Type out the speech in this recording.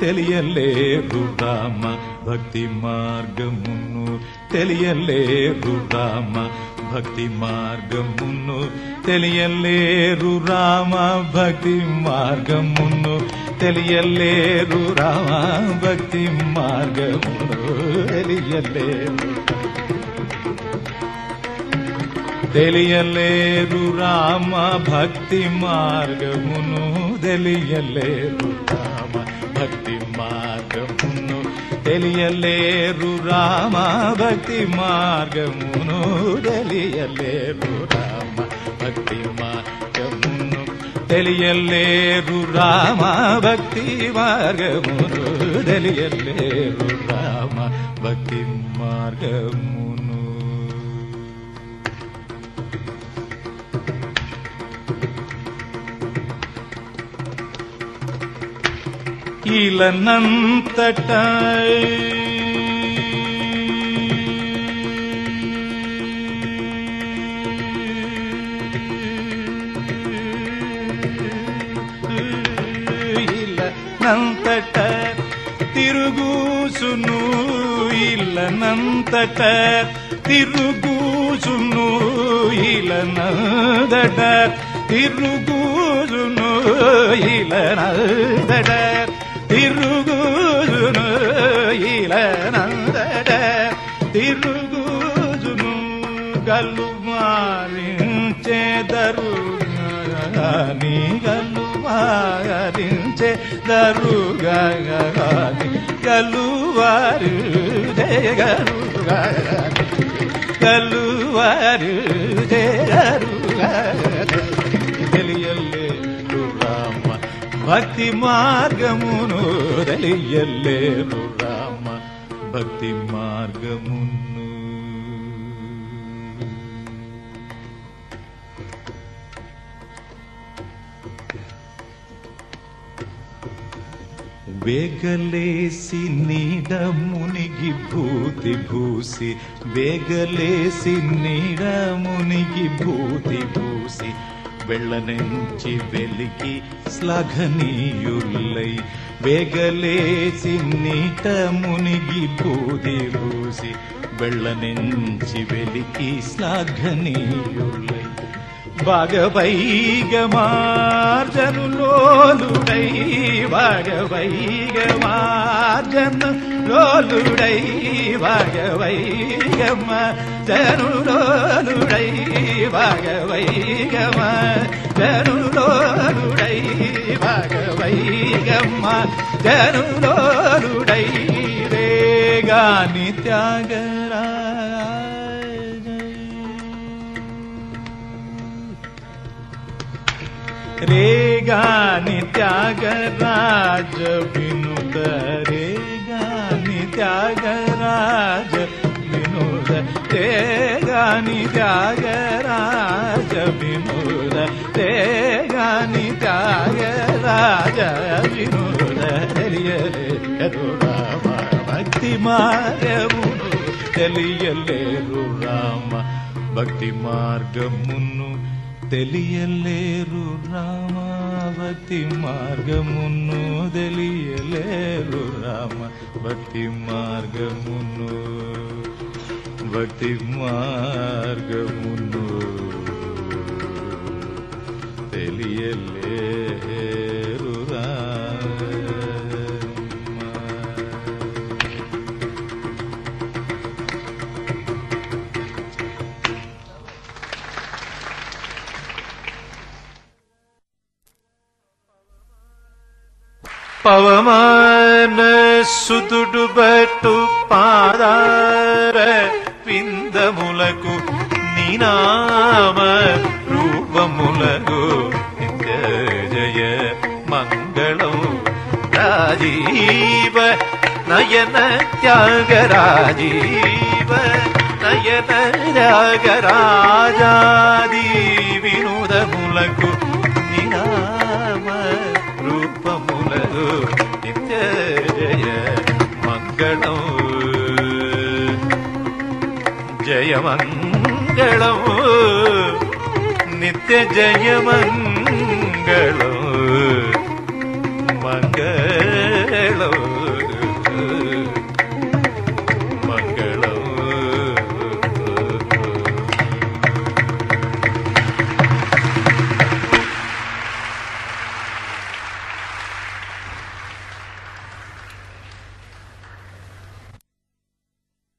తెలియలేదు రామ భక్తి మార్గమును. తెలియలేదు రామ భక్తి మార్గమును. తెలియలేరు రామ భక్తి మార్గమును. తెలియలేరు రామ భక్తి మార్గమును. తెలియలేరు తెలియలేరు రామ భక్తి మార్గమును. తెలియలేరు రామ తెలియలేరు రామ భక్తి మార్గమును తెలియలేరు రామ భక్తి మార్గమును తెలియలేరు రామ భక్తి మార్గమును తెలియలేరు రామ భక్తి మార్గమును ഇളനന്തട്ടായി. ഇളനന്തട്ട തിരുകൂസുന്നു ഇളനന്തട്ട തിരുകൂസുന്നു ഇളനന്തട്ട തിരുകൂസുന്നു ഇളനന്തട്ട మారించేదరు నీ గల్లు మారించే దరుగాని గల్లువారు జయగరుగాని గల్లువారు రామ. భక్తి మార్గమును తెలియలేరు రామ. భక్తి మార్గమును వేగలేసి నీడ మునిగి భూతి భూసి వేగలేసి నీడ మునిగి భూతి భూసి వెళ్ళనుంచి వెలికి శ్లాఘనీయుల్లై వేగలేసి నీట మునిగి భూతి భూసి వెళ్ళనుంచి వెలికి శ్లాఘనీయుల్లై భాగవైగమార్జనులోలుడై భాగవైగమార్జనులోలుడై భగవైగమ జనులోలుడై భాగవైగమ జనులోలుడై భాగవైగమ జనులోలుడై రేగాని త్యాగ రేగాని త్యాగరాజ వినుద రేగాని త్యాగరాజ వినుద రేగాని త్యాగరాజ వినుద రేగాని త్యాగరాజ వినుద తెలియలేరు రామ భక్తి మార్గమును తెలియలేరు రామ భక్తి మార్గమును. తెలియలేరు రామ భక్తి మార్గమును తెలియలేరు రామ భక్తి మార్గమును భక్తి మార్గమును తెలియలేరు ಪವಮಾನ ಸುದುಡು ಬಟ್ಟು ಪಾದಾರ ಪಿಂದ ಮುಲಕು ನಿನಾಮ ರೂಪ ಮುಲಗು ಜಯ ಮಂಗಳಂ ರಾಜೀವ ನಯನ ತ್ಯಾಗ ರಾಜೀವ ನಯನ ತ್ಯಾಗ ರಾಜಾದಿ ವಿನೋದ ಮುಲಕು ജയമംഗളം നിത്യജയമംഗളം